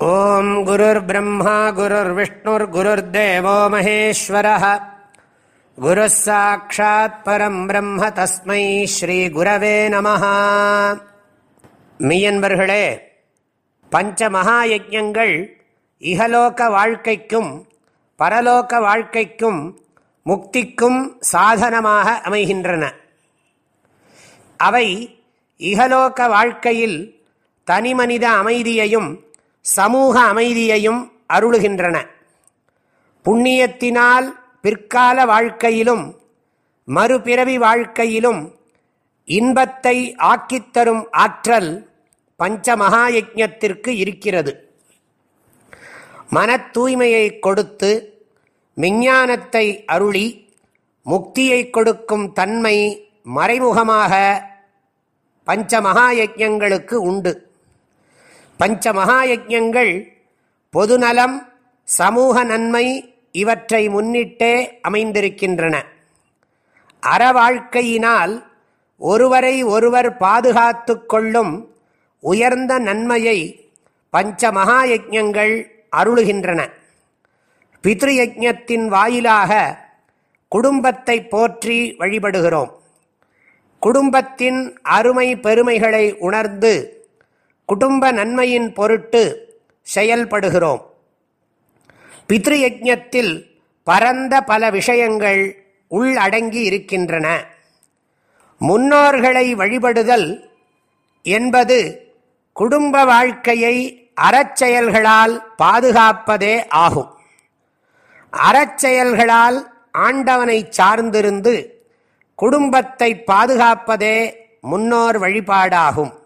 ॐ गुरुर्ब्रह्मा गुरुर्विष्णुर्गुरुर्देवो महेश्वरः गुरुः साक्षात् परम् ब्रह्म तस्मै ஸ்ரீகுரவே நமः மெய்யன்பர்களே பஞ்ச மகா யஜங்கள் இகலோக வாழ்க்கைக்கும் பரலோக வாழ்க்கைக்கும் முக்திக்கும் சாதனமாக அமைகின்றன அவை இகலோக வாழ்க்கையில் தனிமனித அமைதியையும் சமூக அமைதியையும் அருளுகின்றன. புண்ணியத்தினால் பிற்கால வாழ்க்கையிலும் மறுபிறவி வாழ்க்கையிலும் இன்பத்தை ஆக்கித்தரும் ஆற்றல் பஞ்ச மகாயஜத்திற்கு இருக்கிறது. மன தூய்மையை கொடுத்து விஞ்ஞானத்தை அருளி முக்தியை கொடுக்கும் தன்மை மறைமுகமாக பஞ்ச மகாயஜங்களுக்கு உண்டு. பஞ்ச மகாயஜங்கள் பொதுநலம் சமூக நன்மை இவற்றை முன்னிட்டே அமைந்திருக்கின்றன. அறவாழ்க்கையினால் ஒருவரை ஒருவர் பாதுகாத்து கொள்ளும் உயர்ந்த நன்மையை பஞ்ச மகாயஜங்கள் அருளுகின்றன. பித்ருயஜத்தின் வாயிலாக குடும்பத்தை போற்றி வழிபடுகிறோம். குடும்பத்தின் அருமை பெருமைகளை உணர்ந்து குடும்ப நன்மையின் பொருட்டு செயல்படுகிறோம். பித்ருயஜத்தில் பரந்த பல விஷயங்கள் உள்ளடங்கி இருக்கின்றன. முன்னோர்களை வழிபடுதல் என்பது குடும்ப வாழ்க்கையை அறச்செயல்களால் பாதுகாப்பதே ஆகும். அறச்செயல்களால் ஆண்டவனை சார்ந்திருந்து குடும்பத்தை பாதுகாப்பதே முன்னோர் வழிபாடாகும்.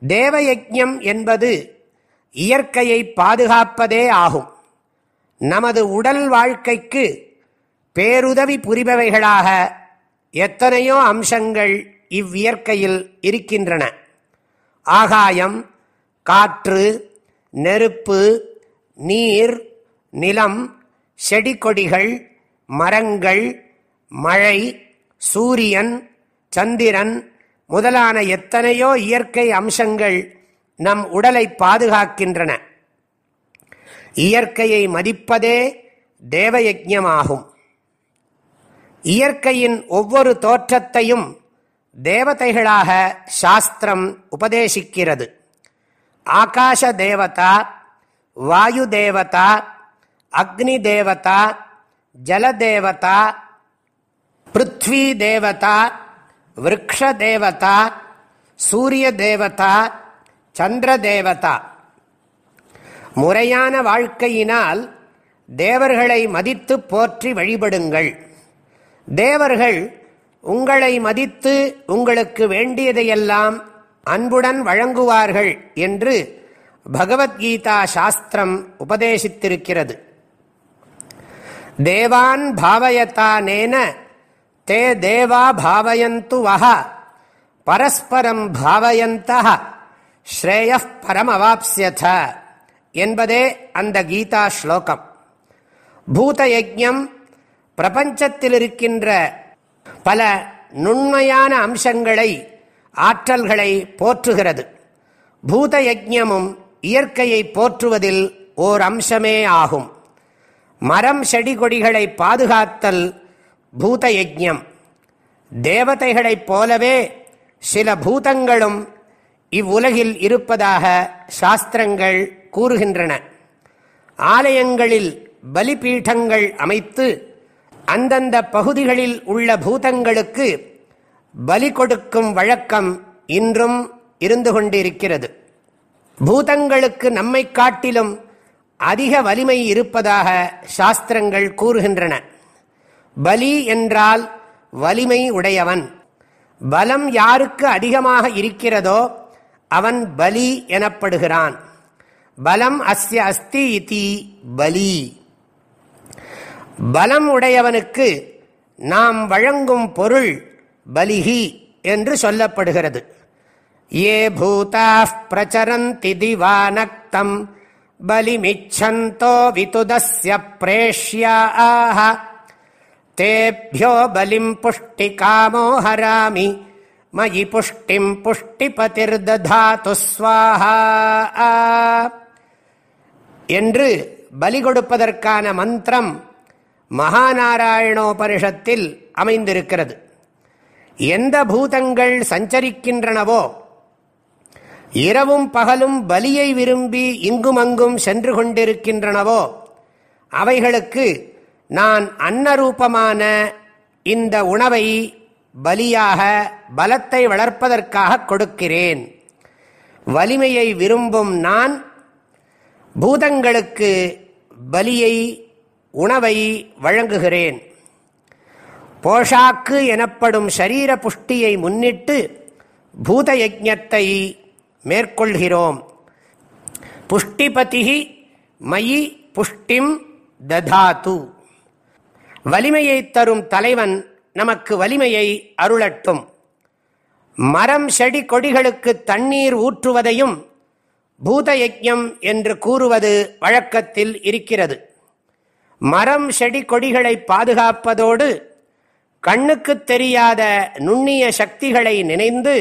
தேவயஜம் என்பது இயற்கையை பாதுகாப்பதே ஆகும். நமது உடல் வாழ்க்கைக்கு பேருதவி புரிபவைகளாக எத்தனையோ அம்சங்கள் இவ்வியற்கையில் இருக்கின்றன. ஆகாயம் காற்று நெருப்பு நீர் நிலம் செடி கொடிகள் மரங்கள் மழை சூரியன் சந்திரன் முதலான எத்தனையோ இயற்கை அம்சங்கள் நம் உடலை பாதுகாக்கின்றன. இயற்கையை மதிப்பதே தேவயஜமாகும் இயற்கையின் ஒவ்வொரு தோற்றத்தையும் தேவதைகளாக சாஸ்திரம் உபதேசிக்கிறது. ஆகாஷ தேவதா வாயு தேவதா அக்னி தேவதா ஜலதேவதா பிருத்வி தேவதா விரக்ஷ தேவதா சூரிய தேவதா சந்திர தேவதா முறையான வாழ்க்கையினால் தேவர்களை மதித்து போற்றி வழிபடுங்கள். தேவர்கள் உங்களை மதித்து உங்களுக்கு வேண்டியதையெல்லாம் அன்புடன் வழங்குவார்கள் என்று பகவத்கீதா சாஸ்திரம் உபதேசித்திருக்கிறது. தேவான் பாவயத்தானேன தே தேவா பாவயந்து வஹ பரஸ்பரம் பாவயந்த ஸ்ரேய பரம் அவாப்சியத என்பதே அந்த கீதா ஸ்லோகம். பூத யஜம் பிரபஞ்சத்தில் இருக்கின்ற பல நுண்மையான அம்சங்களை ஆற்றல்களை போற்றுகிறது. பூத யஜமும் இயற்கையை போற்றுவதில் ஓர் அம்சமே ஆகும். மரம் செடி கொடிகளை பாதுகாத்தல் பூத யஜம் தேவதைகளைப் போலவே சில பூதங்களும் இவ்வுலகில் இருப்பதாக சாஸ்திரங்கள் கூறுகின்றன. ஆலயங்களில் பலிபீடங்கள் அமைத்து அந்தந்த பகுதிகளில் உள்ள பூதங்களுக்கு பலி கொடுக்கும் வழக்கம் இன்றும் இருந்து கொண்டிருக்கிறது. பூதங்களுக்கு நம்மை காட்டிலும் அதிக வலிமை இருப்பதாக சாஸ்திரங்கள் கூறுகின்றன. பலி என்றால் வலிமை உடையவன். பலம் யாருக்கு அதிகமாக இருக்கிறதோ அவன் பலி எனப்படுகிறான். பலம் அஸ்ய அஸ்தி இதி பலி. பலம் உடையவனுக்கு நாம் வழங்கும் பொருள் பலிகி என்று சொல்லப்படுகிறது. ஏ பூதா பிரச்சரந்தி திவானக்தம். பலிமிச்சந்தோ விதுதஸ்ய பிரேஷ்யா ஆஹா பலிம் புஷ்டி காமோ ஹராமி மயி புஷ்டிம் புஷ்டிபதிர்ததாத்து ஸ்வாஹா என்று பலி கொடுப்பதற்கான மந்திரம் மகாநாராயணோபனிஷத்தில் அமைந்திருக்கிறது. எந்த பூதங்கள் சஞ்சரிக்கின்றனவோ இரவும் பகலும் பலியை விரும்பி இங்குமங்கும் சென்று கொண்டிருக்கின்றனவோ அவைகளுக்கு நான் அன்னரூபமான இந்த உணவை பலியாக பலத்தை வளர்ப்பதற்காக கொடுக்கிறேன். வலிமையை விரும்பும் நான் பூதங்களுக்கு பலியை உணவை வழங்குகிறேன். போஷாக்கு எனப்படும் ஷரீர புஷ்டியை முன்னிட்டு பூத யஜத்தை மேற்கொள்கிறோம். புஷ்டிபதி மயி புஷ்டிம் ததாத்து வலிமையை தரும் தலைவன் நமக்கு வலிமையை அருளட்டும். மரம் செடி கொடிகளுக்கு தண்ணீர் ஊற்றுவதையும் பூத யஜ்யம் என்று கூறுவது வழக்கத்தில் இருக்கிறது. மரம் செடி கொடிகளை பாதுகாப்பதோடு கண்ணுக்கு தெரியாத நுண்ணிய சக்திகளை நினைந்து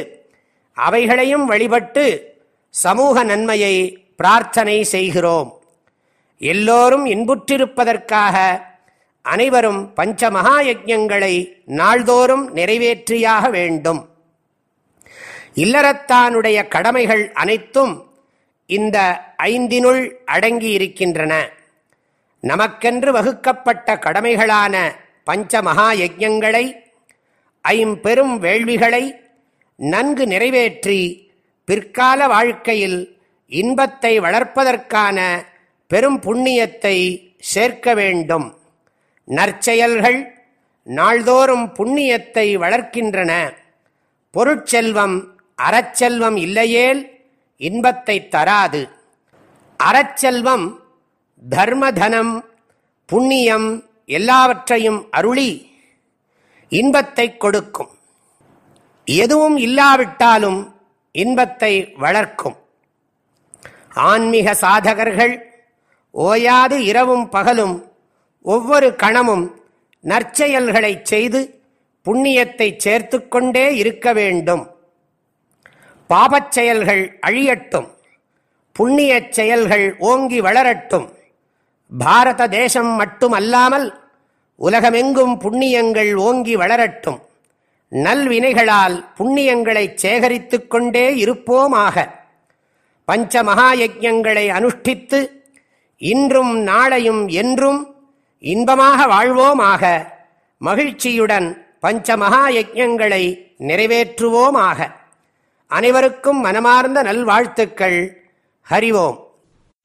அவைகளையும் வழிபட்டு சமூக நன்மையை பிரார்த்தனை செய்கிறோம். எல்லோரும் இன்புற்றிருப்பதற்காக அனைவரும் பஞ்ச மகா யஜங்களை நாள்தோறும் நிறைவேற்றியாக வேண்டும். இல்லறத்தானுடைய கடமைகள் அனைத்தும் இந்த ஐந்தினுள் அடங்கி இருக்கின்றன நமக்கென்று வகுக்கப்பட்ட கடமைகளான பஞ்ச மகா யஜங்களை ஐம்பெரும் வேள்விகளை நன்கு நிறைவேற்றி பிற்கால வாழ்க்கையில் இன்பத்தை வளர்ப்பதற்கான பெரும் புண்ணியத்தை சேர்க்க வேண்டும். நற்செயல்கள் நாள்தோறும் புண்ணியத்தை வளர்க்கின்றன. பொருட்செல்வம் அறச்செல்வம் இல்லையேல் இன்பத்தை தராது. அறச்செல்வம் தர்மதனம் புண்ணியம் எல்லாவற்றையும் அருளி இன்பத்தை கொடுக்கும். எதுவும் இல்லாவிட்டாலும் இன்பத்தை வளர்க்கும். ஆன்மீக சாதகர்கள் ஓயாது இரவும் பகலும் ஒவ்வொரு கணமும் நற்செயல்களை செய்து புண்ணியத்தை சேர்த்து கொண்டே இருக்க வேண்டும். பாபச் செயல்கள் அழியட்டும். புண்ணிய செயல்கள் ஓங்கி வளரட்டும். பாரத தேசம் மட்டுமல்லாமல் உலகமெங்கும் புண்ணியங்கள் ஓங்கி வளரட்டும். நல்வினைகளால் புண்ணியங்களை சேகரித்து கொண்டே இருப்போமாக. பஞ்ச மகாயஜங்களை அனுஷ்டித்து இன்றும் நாளையும் என்றும் இன்பமாக வாழ்வோமாக மகிழ்ச்சியுடன் பஞ்ச மகாயஜங்களை நிறைவேற்றுவோமாக. அனைவருக்கும் மனமார்ந்த நல்வாழ்த்துக்கள். ஹரிவோம்.